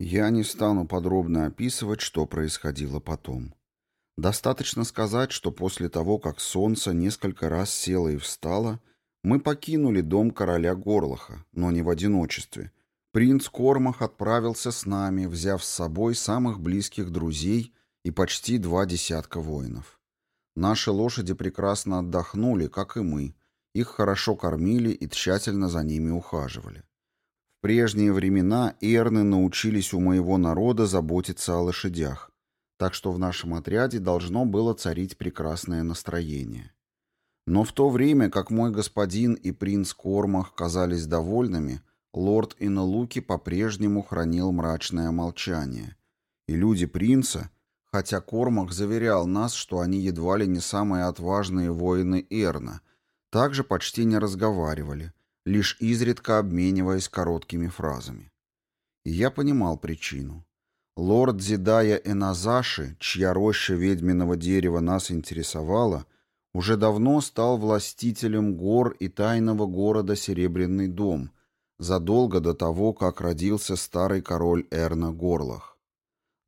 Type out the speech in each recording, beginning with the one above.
Я не стану подробно описывать, что происходило потом. Достаточно сказать, что после того, как солнце несколько раз село и встало, мы покинули дом короля Горлаха, но не в одиночестве. Принц Кормах отправился с нами, взяв с собой самых близких друзей и почти два десятка воинов. Наши лошади прекрасно отдохнули, как и мы. Их хорошо кормили и тщательно за ними ухаживали. В прежние времена эрны научились у моего народа заботиться о лошадях, так что в нашем отряде должно было царить прекрасное настроение. Но в то время, как мой господин и принц Кормах казались довольными, лорд Иналуки по-прежнему хранил мрачное молчание, и люди принца, хотя Кормах заверял нас, что они едва ли не самые отважные воины Эрна, также почти не разговаривали, лишь изредка обмениваясь короткими фразами. И я понимал причину. Лорд Зидая Эназаши, чья роща ведьминого дерева нас интересовала, уже давно стал властителем гор и тайного города Серебряный дом, задолго до того, как родился старый король Эрна Горлах.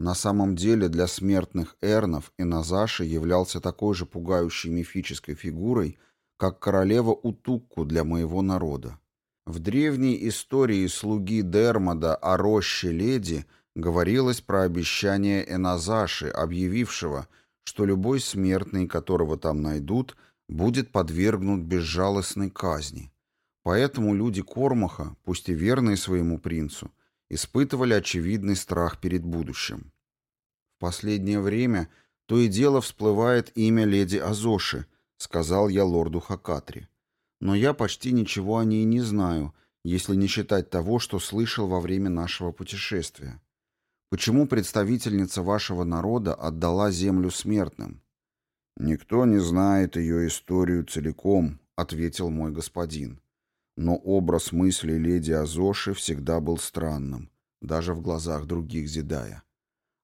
На самом деле для смертных Эрнов Эназаши являлся такой же пугающей мифической фигурой, как королева Утукку для моего народа. В древней истории слуги Дермода о роще леди – говорилось про обещание Эназаши, объявившего, что любой смертный, которого там найдут, будет подвергнут безжалостной казни. Поэтому люди Кормаха, пусть и верные своему принцу, испытывали очевидный страх перед будущим. В последнее время то и дело всплывает имя леди Азоши, сказал я лорду Хакатри. Но я почти ничего о ней не знаю, если не считать того, что слышал во время нашего путешествия. Почему представительница вашего народа отдала землю смертным? Никто не знает ее историю целиком, ответил мой господин. Но образ мысли леди Азоши всегда был странным, даже в глазах других Зидая.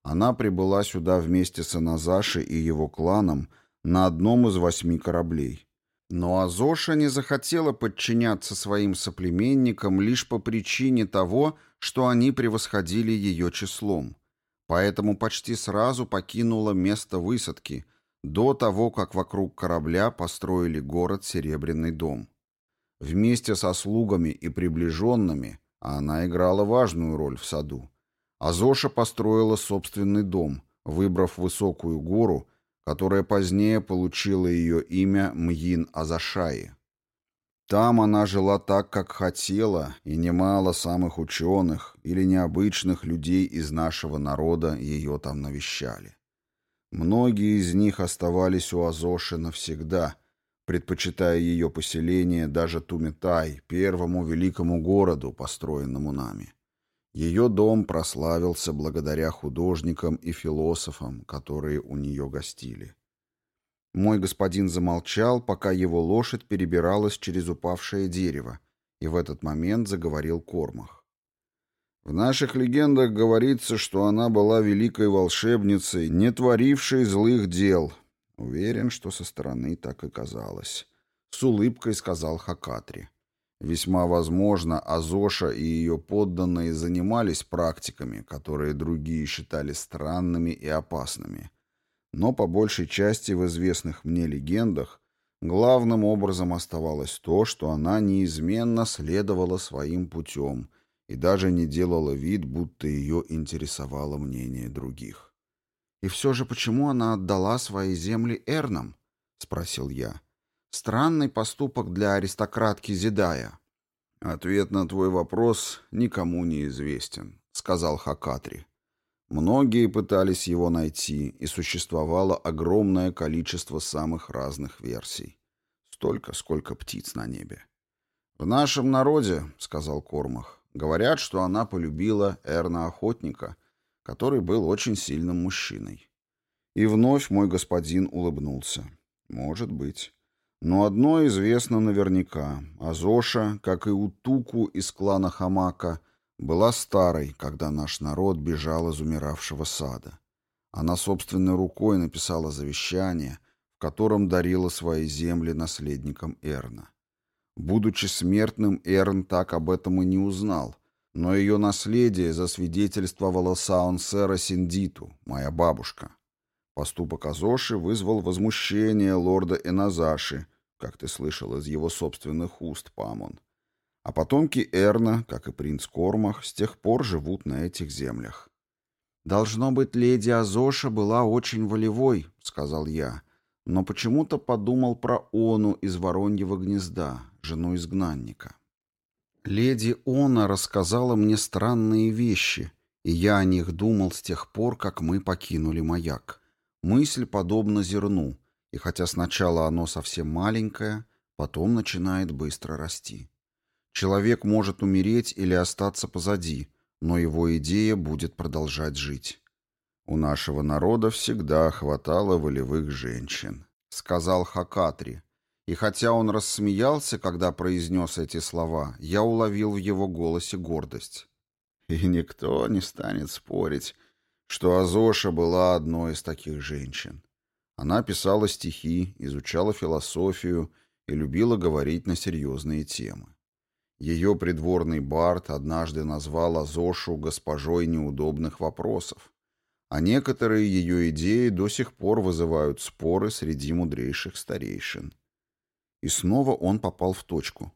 Она прибыла сюда вместе с Аназаши и его кланом на одном из восьми кораблей. Но Азоша не захотела подчиняться своим соплеменникам лишь по причине того, что они превосходили ее числом. Поэтому почти сразу покинула место высадки, до того, как вокруг корабля построили город Серебряный дом. Вместе со слугами и приближенными, а она играла важную роль в саду, Азоша построила собственный дом, выбрав высокую гору, которая позднее получила ее имя Мьин Азашаи. Там она жила так, как хотела, и немало самых ученых или необычных людей из нашего народа ее там навещали. Многие из них оставались у Азоши навсегда, предпочитая ее поселение даже Тумитай, первому великому городу, построенному нами. Ее дом прославился благодаря художникам и философам, которые у нее гостили. Мой господин замолчал, пока его лошадь перебиралась через упавшее дерево, и в этот момент заговорил Кормах. В наших легендах говорится, что она была великой волшебницей, не творившей злых дел. Уверен, что со стороны так и казалось. С улыбкой сказал Хакатри. Весьма возможно, Азоша и ее подданные занимались практиками, которые другие считали странными и опасными но по большей части в известных мне легендах главным образом оставалось то, что она неизменно следовала своим путем и даже не делала вид, будто ее интересовало мнение других. «И все же почему она отдала свои земли Эрнам?» — спросил я. «Странный поступок для аристократки Зидая». «Ответ на твой вопрос никому не известен», — сказал Хакатри. Многие пытались его найти, и существовало огромное количество самых разных версий. Столько, сколько птиц на небе. «В нашем народе, — сказал Кормах, — говорят, что она полюбила Эрна-охотника, который был очень сильным мужчиной. И вновь мой господин улыбнулся. Может быть. Но одно известно наверняка. Азоша, как и Утуку из клана Хамака, была старой, когда наш народ бежал из умиравшего сада. Она собственной рукой написала завещание, в котором дарила свои земли наследникам Эрна. Будучи смертным, Эрн так об этом и не узнал, но ее наследие засвидетельствовало Саунсера Синдиту, моя бабушка. Поступок Азоши вызвал возмущение лорда Эназаши, как ты слышал из его собственных уст, Памон. А потомки Эрна, как и принц Кормах, с тех пор живут на этих землях. «Должно быть, леди Азоша была очень волевой», — сказал я, но почему-то подумал про Ону из Вороньего гнезда, жену изгнанника. Леди Она рассказала мне странные вещи, и я о них думал с тех пор, как мы покинули маяк. Мысль подобна зерну, и хотя сначала оно совсем маленькое, потом начинает быстро расти. Человек может умереть или остаться позади, но его идея будет продолжать жить. «У нашего народа всегда хватало волевых женщин», — сказал Хакатри. И хотя он рассмеялся, когда произнес эти слова, я уловил в его голосе гордость. И никто не станет спорить, что Азоша была одной из таких женщин. Она писала стихи, изучала философию и любила говорить на серьезные темы. Ее придворный бард однажды назвал Азошу госпожой неудобных вопросов, а некоторые ее идеи до сих пор вызывают споры среди мудрейших старейшин. И снова он попал в точку.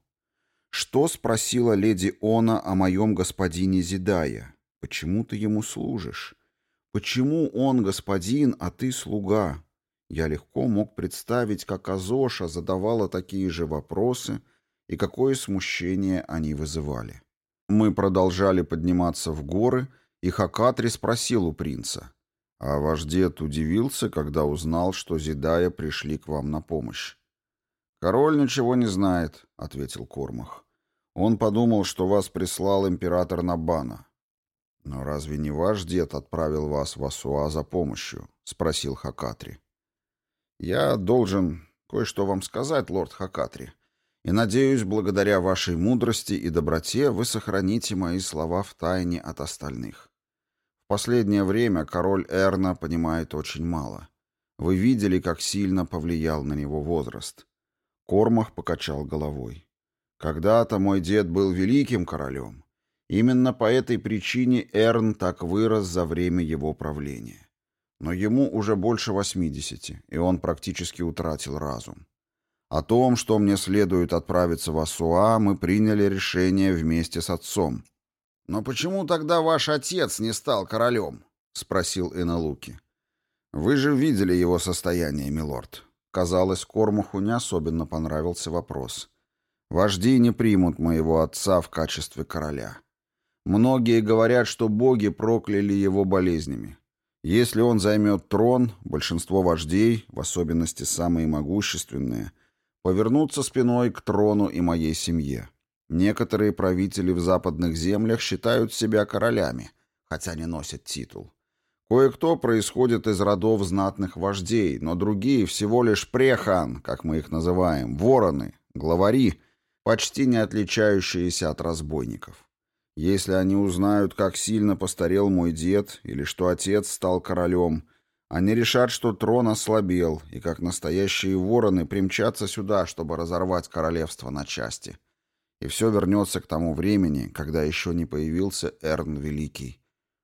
«Что спросила леди Она о моем господине Зидая? Почему ты ему служишь? Почему он господин, а ты слуга?» Я легко мог представить, как Азоша задавала такие же вопросы и какое смущение они вызывали. Мы продолжали подниматься в горы, и Хакатри спросил у принца. «А ваш дед удивился, когда узнал, что Зидая пришли к вам на помощь?» «Король ничего не знает», — ответил Кормах. «Он подумал, что вас прислал император Набана». «Но разве не ваш дед отправил вас в Асуа за помощью?» — спросил Хакатри. «Я должен кое-что вам сказать, лорд Хакатри», и надеюсь, благодаря вашей мудрости и доброте вы сохраните мои слова в тайне от остальных. В последнее время король Эрна понимает очень мало. Вы видели, как сильно повлиял на него возраст. Кормах покачал головой. Когда-то мой дед был великим королем. Именно по этой причине Эрн так вырос за время его правления. Но ему уже больше восьмидесяти, и он практически утратил разум. О том, что мне следует отправиться в Асуа, мы приняли решение вместе с отцом. «Но почему тогда ваш отец не стал королем?» — спросил Энелуки. «Вы же видели его состояние, милорд». Казалось, Кормуху не особенно понравился вопрос. «Вожди не примут моего отца в качестве короля. Многие говорят, что боги прокляли его болезнями. Если он займет трон, большинство вождей, в особенности самые могущественные, повернуться спиной к трону и моей семье. Некоторые правители в западных землях считают себя королями, хотя не носят титул. Кое-кто происходит из родов знатных вождей, но другие всего лишь прехан, как мы их называем, вороны, главари, почти не отличающиеся от разбойников. Если они узнают, как сильно постарел мой дед или что отец стал королем, они решат, что трон ослабел, и как настоящие вороны примчатся сюда, чтобы разорвать королевство на части. И все вернется к тому времени, когда еще не появился Эрн Великий.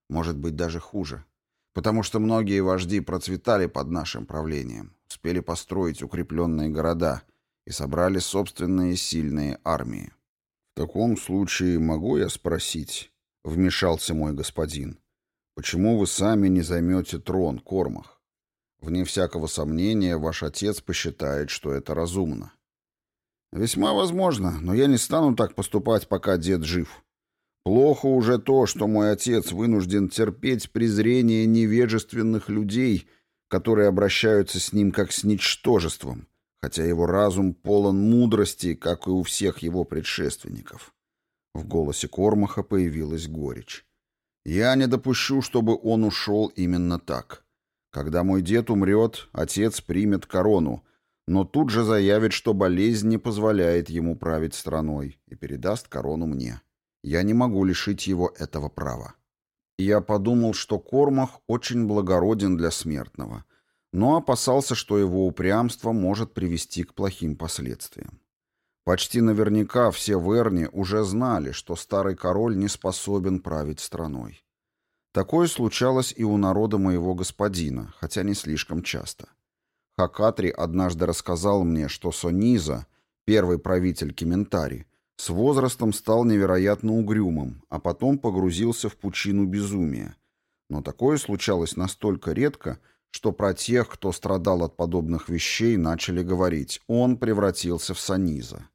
Может быть, даже хуже. Потому что многие вожди процветали под нашим правлением, успели построить укрепленные города и собрали собственные сильные армии. «В таком случае могу я спросить?» — вмешался мой господин. Почему вы сами не займете трон, Кормах? Вне всякого сомнения, ваш отец посчитает, что это разумно. Весьма возможно, но я не стану так поступать, пока дед жив. Плохо уже то, что мой отец вынужден терпеть презрение невежественных людей, которые обращаются с ним как с ничтожеством, хотя его разум полон мудрости, как и у всех его предшественников. В голосе Кормаха появилась горечь. Я не допущу, чтобы он ушел именно так. Когда мой дед умрет, отец примет корону, но тут же заявит, что болезнь не позволяет ему править страной и передаст корону мне. Я не могу лишить его этого права. Я подумал, что Кормах очень благороден для смертного, но опасался, что его упрямство может привести к плохим последствиям. Почти наверняка все в Эрне уже знали, что старый король не способен править страной. Такое случалось и у народа моего господина, хотя не слишком часто. Хакатри однажды рассказал мне, что Сониза, первый правитель Кементари, с возрастом стал невероятно угрюмым, а потом погрузился в пучину безумия. Но такое случалось настолько редко, что про тех, кто страдал от подобных вещей, начали говорить «он превратился в Саниза».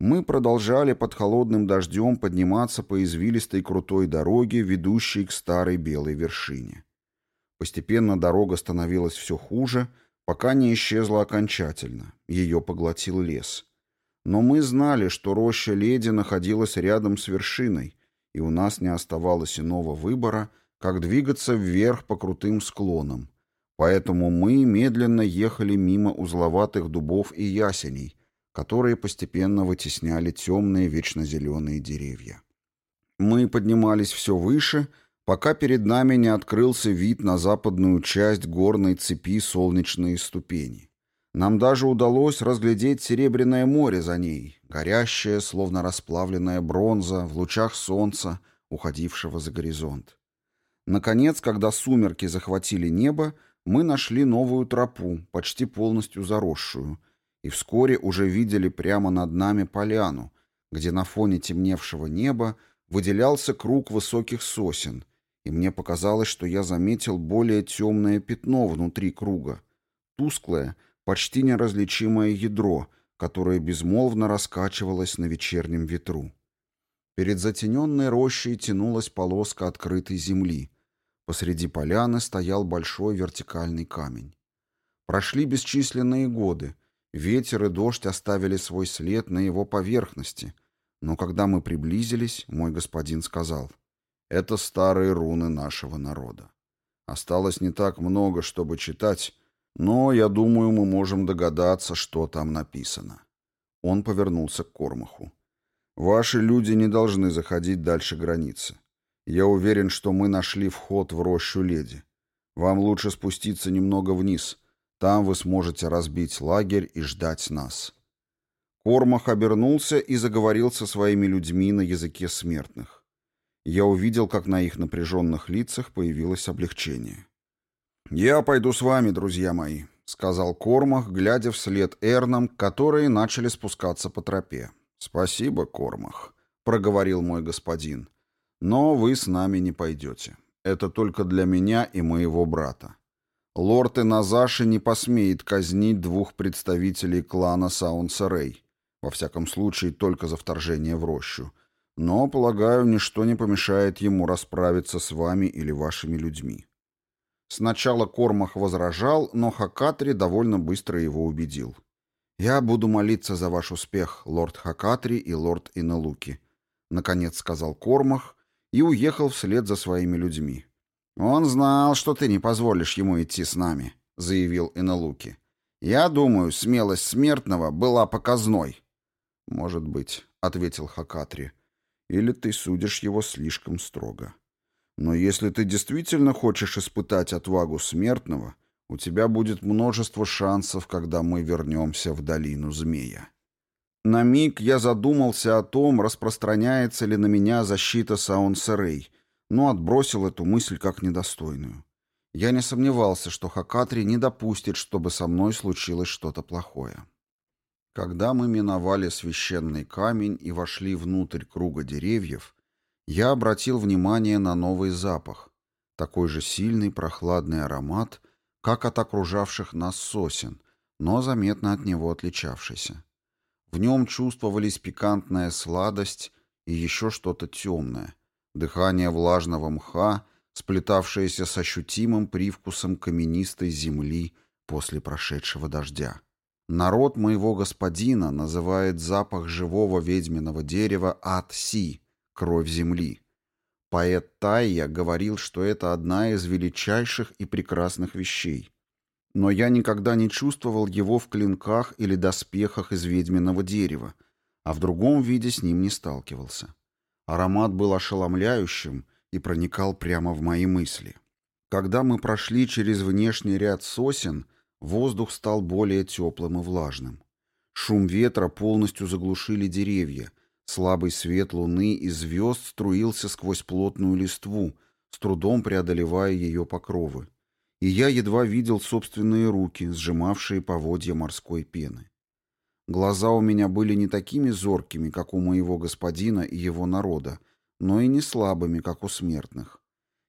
Мы продолжали под холодным дождем подниматься по извилистой крутой дороге, ведущей к старой белой вершине. Постепенно дорога становилась все хуже, пока не исчезла окончательно, ее поглотил лес. Но мы знали, что роща леди находилась рядом с вершиной, и у нас не оставалось иного выбора, как двигаться вверх по крутым склонам. Поэтому мы медленно ехали мимо узловатых дубов и ясеней, которые постепенно вытесняли темные вечно зеленые деревья. Мы поднимались все выше, пока перед нами не открылся вид на западную часть горной цепи солнечные ступени. Нам даже удалось разглядеть Серебряное море за ней, горящее, словно расплавленная бронза, в лучах солнца, уходившего за горизонт. Наконец, когда сумерки захватили небо, мы нашли новую тропу, почти полностью заросшую — и вскоре уже видели прямо над нами поляну, где на фоне темневшего неба выделялся круг высоких сосен, и мне показалось, что я заметил более темное пятно внутри круга, тусклое, почти неразличимое ядро, которое безмолвно раскачивалось на вечернем ветру. Перед затененной рощей тянулась полоска открытой земли. Посреди поляны стоял большой вертикальный камень. Прошли бесчисленные годы, Ветер и дождь оставили свой след на его поверхности, но когда мы приблизились, мой господин сказал, «Это старые руны нашего народа. Осталось не так много, чтобы читать, но, я думаю, мы можем догадаться, что там написано». Он повернулся к Кормаху. «Ваши люди не должны заходить дальше границы. Я уверен, что мы нашли вход в рощу леди. Вам лучше спуститься немного вниз» Там вы сможете разбить лагерь и ждать нас». Кормах обернулся и заговорил со своими людьми на языке смертных. Я увидел, как на их напряженных лицах появилось облегчение. «Я пойду с вами, друзья мои», — сказал Кормах, глядя вслед Эрнам, которые начали спускаться по тропе. «Спасибо, Кормах», — проговорил мой господин. «Но вы с нами не пойдете. Это только для меня и моего брата. Лорд Иназаши не посмеет казнить двух представителей клана Саунсарей, во всяком случае только за вторжение в рощу. Но, полагаю, ничто не помешает ему расправиться с вами или вашими людьми. Сначала Кормах возражал, но Хакатри довольно быстро его убедил. «Я буду молиться за ваш успех, лорд Хакатри и лорд Иналуки», — наконец сказал Кормах и уехал вслед за своими людьми. «Он знал, что ты не позволишь ему идти с нами», — заявил Иналуки. «Я думаю, смелость смертного была показной». «Может быть», — ответил Хакатри. «Или ты судишь его слишком строго. Но если ты действительно хочешь испытать отвагу смертного, у тебя будет множество шансов, когда мы вернемся в долину змея». На миг я задумался о том, распространяется ли на меня защита Саунсерей — но отбросил эту мысль как недостойную. Я не сомневался, что Хакатри не допустит, чтобы со мной случилось что-то плохое. Когда мы миновали священный камень и вошли внутрь круга деревьев, я обратил внимание на новый запах, такой же сильный прохладный аромат, как от окружавших нас сосен, но заметно от него отличавшийся. В нем чувствовались пикантная сладость и еще что-то темное, Дыхание влажного мха, сплетавшееся с ощутимым привкусом каменистой земли после прошедшего дождя. Народ моего господина называет запах живого ведьминого дерева ад-си, кровь земли. Поэт Тайя говорил, что это одна из величайших и прекрасных вещей. Но я никогда не чувствовал его в клинках или доспехах из ведьминого дерева, а в другом виде с ним не сталкивался. Аромат был ошеломляющим и проникал прямо в мои мысли. Когда мы прошли через внешний ряд сосен, воздух стал более теплым и влажным. Шум ветра полностью заглушили деревья. Слабый свет луны и звезд струился сквозь плотную листву, с трудом преодолевая ее покровы. И я едва видел собственные руки, сжимавшие поводья морской пены. Глаза у меня были не такими зоркими, как у моего господина и его народа, но и не слабыми, как у смертных.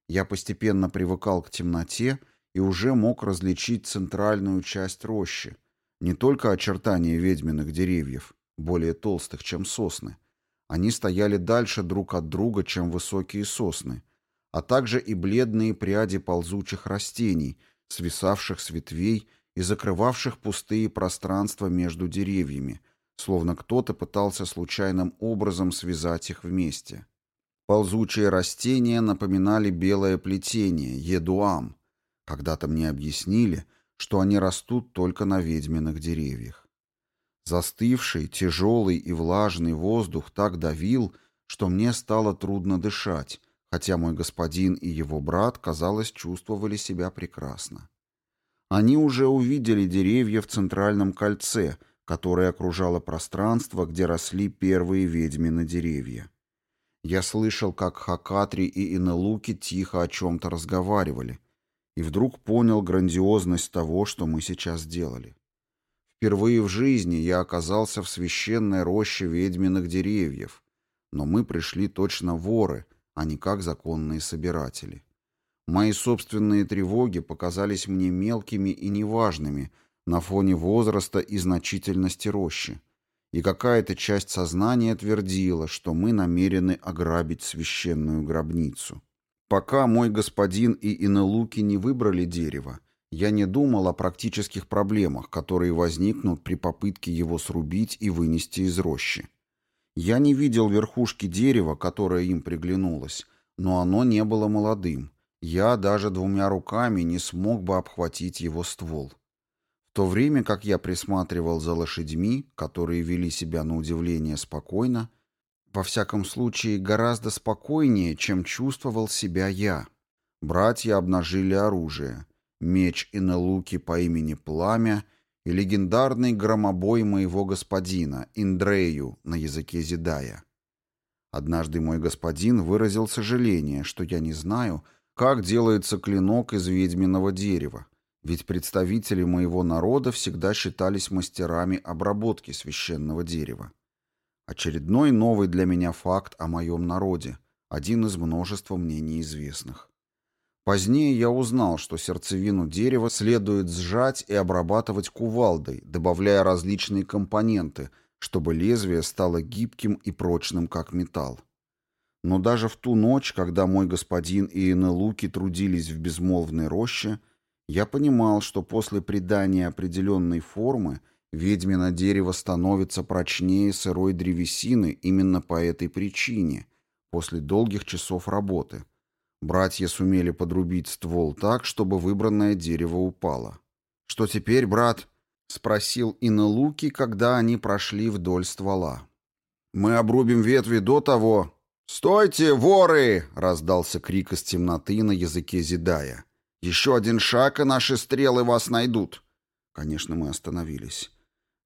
Я постепенно привыкал к темноте и уже мог различить центральную часть рощи, не только очертания ведьминых деревьев, более толстых, чем сосны. Они стояли дальше друг от друга, чем высокие сосны, а также и бледные пряди ползучих растений, свисавших с ветвей и закрывавших пустые пространства между деревьями, словно кто-то пытался случайным образом связать их вместе. Ползучие растения напоминали белое плетение, едуам. Когда-то мне объяснили, что они растут только на ведьминых деревьях. Застывший, тяжелый и влажный воздух так давил, что мне стало трудно дышать, хотя мой господин и его брат, казалось, чувствовали себя прекрасно. Они уже увидели деревья в центральном кольце, которое окружало пространство, где росли первые ведьмины деревья. Я слышал, как Хакатри и Инелуки тихо о чем-то разговаривали, и вдруг понял грандиозность того, что мы сейчас делали. Впервые в жизни я оказался в священной роще ведьминых деревьев, но мы пришли точно воры, а не как законные собиратели. Мои собственные тревоги показались мне мелкими и неважными на фоне возраста и значительности рощи, и какая-то часть сознания твердила, что мы намерены ограбить священную гробницу. Пока мой господин и Инелуки не выбрали дерево, я не думал о практических проблемах, которые возникнут при попытке его срубить и вынести из рощи. Я не видел верхушки дерева, которое им приглянулось, но оно не было молодым, я даже двумя руками не смог бы обхватить его ствол. В то время как я присматривал за лошадьми, которые вели себя на удивление спокойно, во всяком случае гораздо спокойнее, чем чувствовал себя я. Братья обнажили оружие, меч и налуки по имени Пламя и легендарный громобой моего господина, Индрею, на языке Зидая. Однажды мой господин выразил сожаление, что я не знаю, как делается клинок из ведьминого дерева, ведь представители моего народа всегда считались мастерами обработки священного дерева. Очередной новый для меня факт о моем народе, один из множества мне неизвестных. Позднее я узнал, что сердцевину дерева следует сжать и обрабатывать кувалдой, добавляя различные компоненты, чтобы лезвие стало гибким и прочным, как металл. Но даже в ту ночь, когда мой господин и Инелуки трудились в безмолвной роще, я понимал, что после придания определенной формы ведьмино дерево становится прочнее сырой древесины именно по этой причине, после долгих часов работы. Братья сумели подрубить ствол так, чтобы выбранное дерево упало. «Что теперь, брат?» — спросил Инелуки, когда они прошли вдоль ствола. «Мы обрубим ветви до того, «Стойте, воры!» — раздался крик из темноты на языке Зидая. «Еще один шаг, и наши стрелы вас найдут!» Конечно, мы остановились.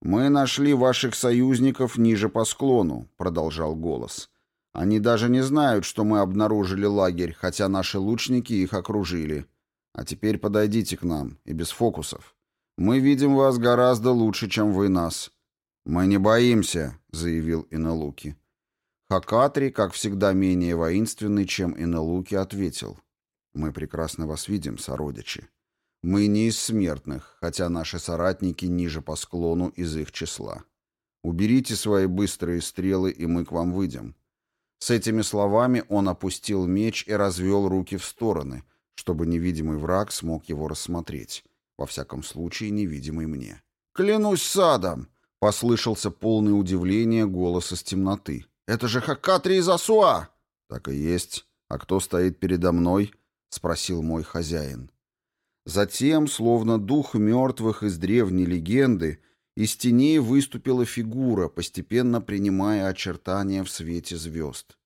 «Мы нашли ваших союзников ниже по склону», — продолжал голос. «Они даже не знают, что мы обнаружили лагерь, хотя наши лучники их окружили. А теперь подойдите к нам, и без фокусов. Мы видим вас гораздо лучше, чем вы нас». «Мы не боимся», — заявил Иналуки. Хакатри, как всегда менее воинственный, чем Инелуки, ответил. «Мы прекрасно вас видим, сородичи. Мы не из смертных, хотя наши соратники ниже по склону из их числа. Уберите свои быстрые стрелы, и мы к вам выйдем». С этими словами он опустил меч и развел руки в стороны, чтобы невидимый враг смог его рассмотреть. Во всяком случае, невидимый мне. «Клянусь садом!» — послышался полный удивления голос из темноты. Это же Хакатри из Асуа!» «Так и есть. А кто стоит передо мной?» — спросил мой хозяин. Затем, словно дух мертвых из древней легенды, из теней выступила фигура, постепенно принимая очертания в свете звезд.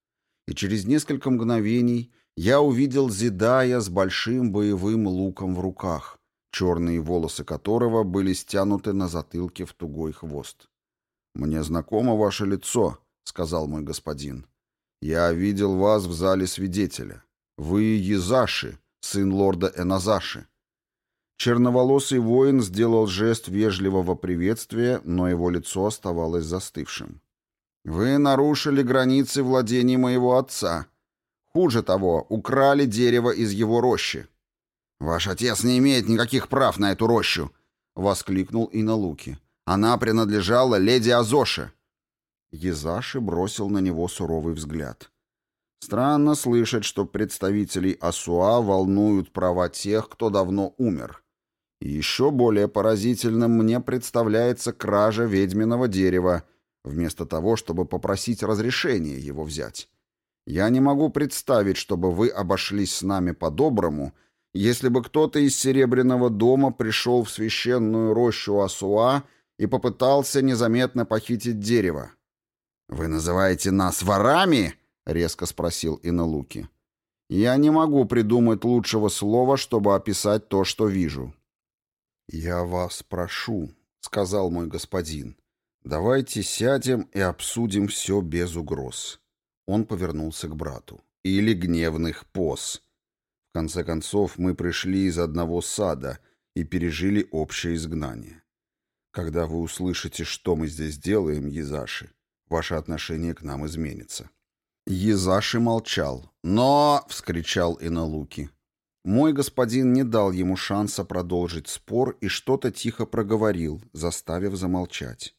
И через несколько мгновений я увидел Зидая с большим боевым луком в руках, черные волосы которого были стянуты на затылке в тугой хвост. «Мне знакомо ваше лицо», — сказал мой господин. «Я видел вас в зале свидетеля. Вы Езаши, сын лорда Эназаши». Черноволосый воин сделал жест вежливого приветствия, но его лицо оставалось застывшим. «Вы нарушили границы владений моего отца. Хуже того, украли дерево из его рощи». «Ваш отец не имеет никаких прав на эту рощу!» — воскликнул Иналуки. «Она принадлежала леди Азоше!» Езаши бросил на него суровый взгляд. Странно слышать, что представителей Асуа волнуют права тех, кто давно умер. Еще более поразительным мне представляется кража ведьминого дерева, вместо того, чтобы попросить разрешения его взять. Я не могу представить, чтобы вы обошлись с нами по-доброму, если бы кто-то из Серебряного дома пришел в священную рощу Асуа и попытался незаметно похитить дерево. «Вы называете нас ворами?» — резко спросил Иналуки. «Я не могу придумать лучшего слова, чтобы описать то, что вижу». «Я вас прошу», — сказал мой господин, — «давайте сядем и обсудим все без угроз». Он повернулся к брату. «Или гневных поз. В конце концов, мы пришли из одного сада и пережили общее изгнание. Когда вы услышите, что мы здесь делаем, Езаши, ваше отношение к нам изменится». Езаши молчал. «Но!» — вскричал Иналуки. Мой господин не дал ему шанса продолжить спор и что-то тихо проговорил, заставив замолчать.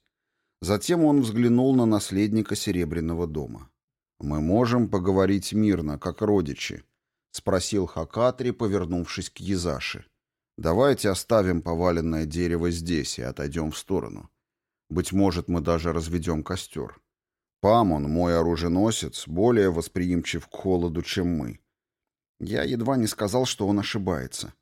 Затем он взглянул на наследника Серебряного дома. «Мы можем поговорить мирно, как родичи», — спросил Хакатри, повернувшись к Езаши. «Давайте оставим поваленное дерево здесь и отойдем в сторону. Быть может, мы даже разведем костер. Памон, мой оруженосец, более восприимчив к холоду, чем мы. Я едва не сказал, что он ошибается.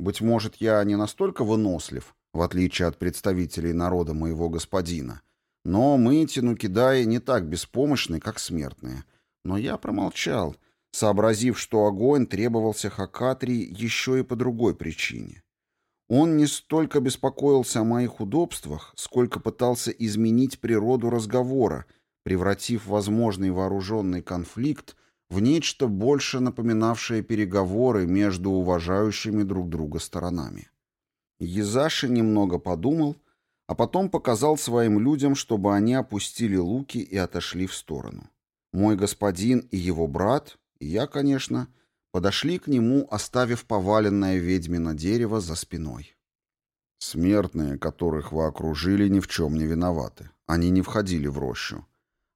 Быть может, я не настолько вынослив, в отличие от представителей народа моего господина. Но мы, Тинукидаи, не так беспомощны, как смертные. Но я промолчал, сообразив, что огонь требовался Хакатри еще и по другой причине. Он не столько беспокоился о моих удобствах, сколько пытался изменить природу разговора, превратив возможный вооруженный конфликт в нечто больше напоминавшее переговоры между уважающими друг друга сторонами. Езаши немного подумал, а потом показал своим людям, чтобы они опустили луки и отошли в сторону. Мой господин и его брат, и я, конечно, подошли к нему, оставив поваленное ведьмино дерево за спиной. Смертные, которых вы окружили, ни в чем не виноваты. Они не входили в рощу.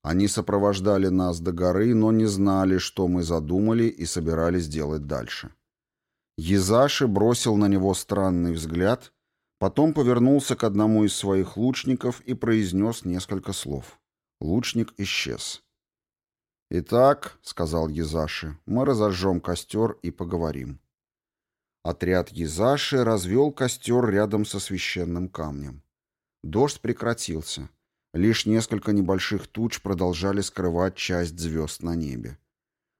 Они сопровождали нас до горы, но не знали, что мы задумали и собирались делать дальше. Езаши бросил на него странный взгляд, потом повернулся к одному из своих лучников и произнес несколько слов. Лучник исчез. «Итак», — сказал Езаши, — «мы разожжем костер и поговорим». Отряд Езаши развел костер рядом со священным камнем. Дождь прекратился. Лишь несколько небольших туч продолжали скрывать часть звезд на небе.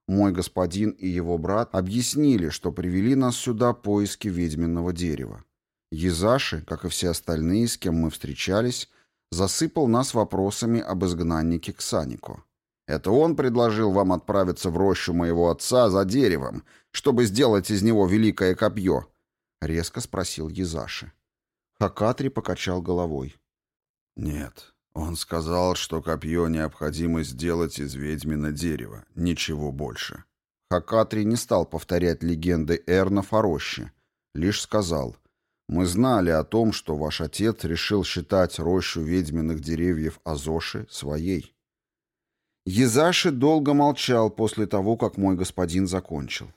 Мой господин и его брат объяснили, что привели нас сюда поиски ведьминного дерева. Езаши, как и все остальные, с кем мы встречались, засыпал нас вопросами об изгнаннике Ксанико. Это он предложил вам отправиться в рощу моего отца за деревом, чтобы сделать из него великое копье?» — резко спросил Езаши. Хакатри покачал головой. «Нет, он сказал, что копье необходимо сделать из ведьмина дерева, ничего больше. Хакатри не стал повторять легенды Эрна о роще, лишь сказал, «Мы знали о том, что ваш отец решил считать рощу ведьминых деревьев Азоши своей». Езаши долго молчал после того, как мой господин закончил.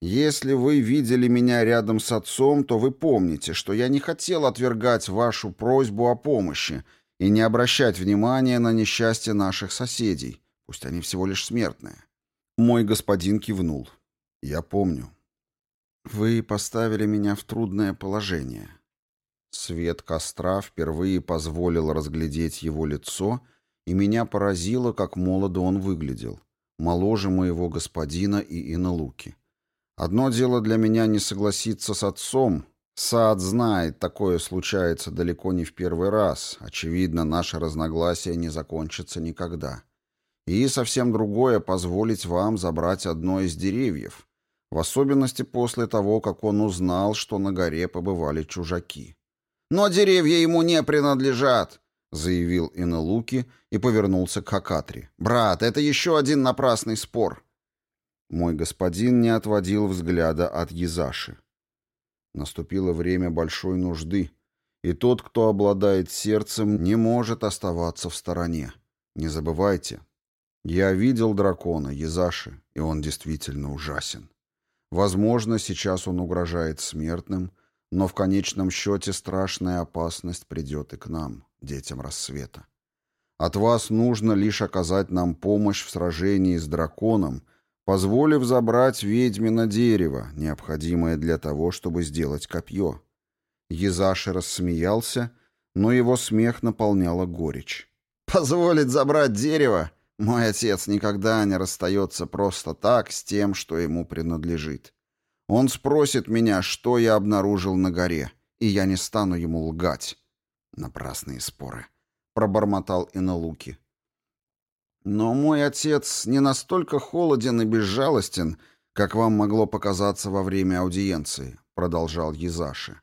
«Если вы видели меня рядом с отцом, то вы помните, что я не хотел отвергать вашу просьбу о помощи, и не обращать внимания на несчастье наших соседей, пусть они всего лишь смертные. Мой господин кивнул. Я помню. Вы поставили меня в трудное положение. Свет костра впервые позволил разглядеть его лицо, и меня поразило, как молодо он выглядел, моложе моего господина и Иналуки. Одно дело для меня не согласиться с отцом, Сад знает, такое случается далеко не в первый раз. Очевидно, наше разногласие не закончится никогда. И совсем другое позволить вам забрать одно из деревьев, в особенности после того, как он узнал, что на горе побывали чужаки. «Но деревья ему не принадлежат!» — заявил Инелуки и повернулся к Хакатри. «Брат, это еще один напрасный спор!» Мой господин не отводил взгляда от Езаши. Наступило время большой нужды, и тот, кто обладает сердцем, не может оставаться в стороне. Не забывайте, я видел дракона, Езаши, и он действительно ужасен. Возможно, сейчас он угрожает смертным, но в конечном счете страшная опасность придет и к нам, детям рассвета. От вас нужно лишь оказать нам помощь в сражении с драконом — позволив забрать ведьмино дерево, необходимое для того, чтобы сделать копье. Езаши рассмеялся, но его смех наполняла горечь. «Позволить забрать дерево? Мой отец никогда не расстается просто так с тем, что ему принадлежит. Он спросит меня, что я обнаружил на горе, и я не стану ему лгать». Напрасные споры. Пробормотал Иналуки. Но мой отец не настолько холоден и безжалостен, как вам могло показаться во время аудиенции, продолжал Езаши.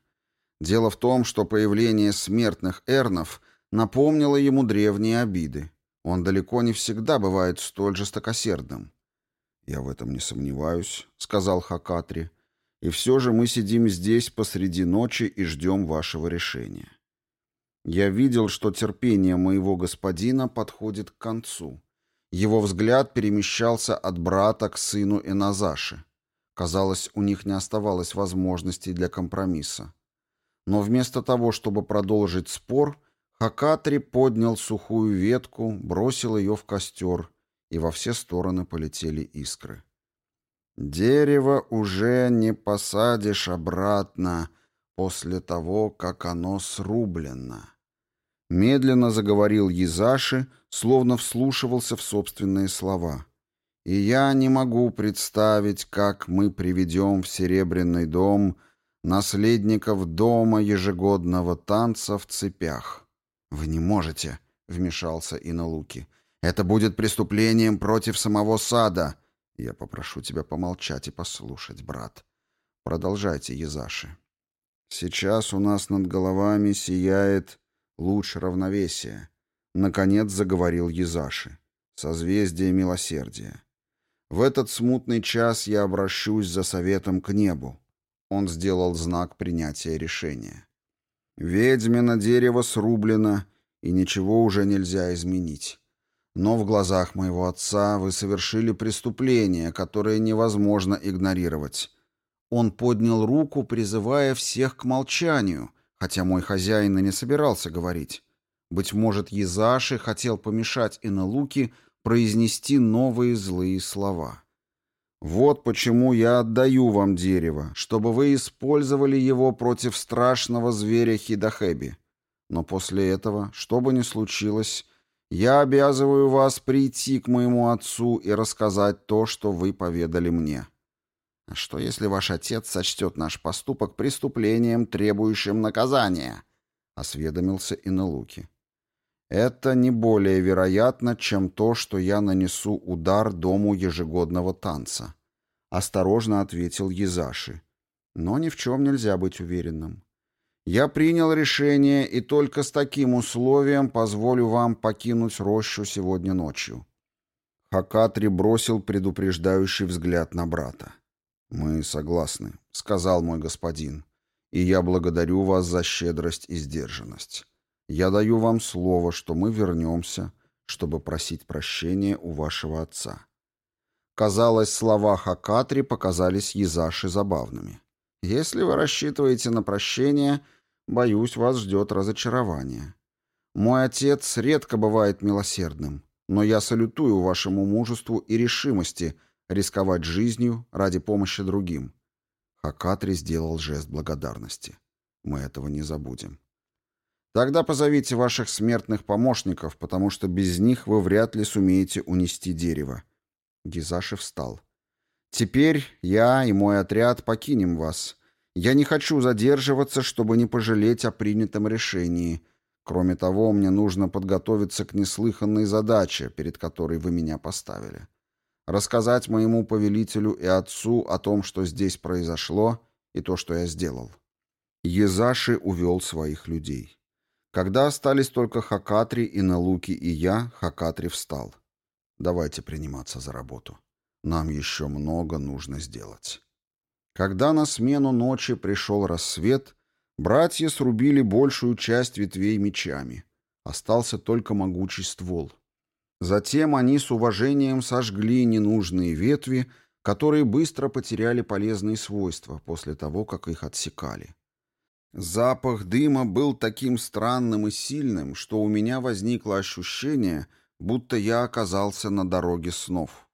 Дело в том, что появление смертных эрнов напомнило ему древние обиды. Он далеко не всегда бывает столь жестокосердным. «Я в этом не сомневаюсь», — сказал Хакатри. «И все же мы сидим здесь посреди ночи и ждем вашего решения. Я видел, что терпение моего господина подходит к концу. Его взгляд перемещался от брата к сыну Эназаши. Казалось, у них не оставалось возможностей для компромисса. Но вместо того, чтобы продолжить спор, Хакатри поднял сухую ветку, бросил ее в костер, и во все стороны полетели искры. «Дерево уже не посадишь обратно после того, как оно срублено». Медленно заговорил Езаши, словно вслушивался в собственные слова. «И я не могу представить, как мы приведем в Серебряный дом наследников дома ежегодного танца в цепях». «Вы не можете», — вмешался Иналуки. «Это будет преступлением против самого сада». «Я попрошу тебя помолчать и послушать, брат. Продолжайте, Езаши. Сейчас у нас над головами сияет луч равновесия. Наконец заговорил Езаши. Созвездие милосердия. В этот смутный час я обращусь за советом к небу. Он сделал знак принятия решения. Ведьмино дерево срублено, и ничего уже нельзя изменить. Но в глазах моего отца вы совершили преступление, которое невозможно игнорировать. Он поднял руку, призывая всех к молчанию, хотя мой хозяин и не собирался говорить. Быть может, Езаши хотел помешать Инелуки произнести новые злые слова. «Вот почему я отдаю вам дерево, чтобы вы использовали его против страшного зверя Хидахеби. Но после этого, что бы ни случилось, я обязываю вас прийти к моему отцу и рассказать то, что вы поведали мне». А что, если ваш отец сочтет наш поступок преступлением, требующим наказания? Осведомился Инелуки. Это не более вероятно, чем то, что я нанесу удар дому ежегодного танца. Осторожно ответил Езаши. Но ни в чем нельзя быть уверенным. Я принял решение и только с таким условием позволю вам покинуть рощу сегодня ночью. Хакатри бросил предупреждающий взгляд на брата. «Мы согласны», — сказал мой господин, «и я благодарю вас за щедрость и сдержанность. Я даю вам слово, что мы вернемся, чтобы просить прощения у вашего отца». Казалось, слова Хакатри показались Езаши забавными. «Если вы рассчитываете на прощение, боюсь, вас ждет разочарование. Мой отец редко бывает милосердным, но я салютую вашему мужеству и решимости рисковать жизнью ради помощи другим. Хакатри сделал жест благодарности. Мы этого не забудем. Тогда позовите ваших смертных помощников, потому что без них вы вряд ли сумеете унести дерево. Гизаши встал. Теперь я и мой отряд покинем вас, Я не хочу задерживаться, чтобы не пожалеть о принятом решении. Кроме того, мне нужно подготовиться к неслыханной задаче, перед которой вы меня поставили. Рассказать моему повелителю и отцу о том, что здесь произошло, и то, что я сделал. Езаши увел своих людей. Когда остались только Хакатри, и Налуки и я, Хакатри встал. Давайте приниматься за работу. Нам еще много нужно сделать. Когда на смену ночи пришел рассвет, братья срубили большую часть ветвей мечами. Остался только могучий ствол. Затем они с уважением сожгли ненужные ветви, которые быстро потеряли полезные свойства после того, как их отсекали. Запах дыма был таким странным и сильным, что у меня возникло ощущение, будто я оказался на дороге снов.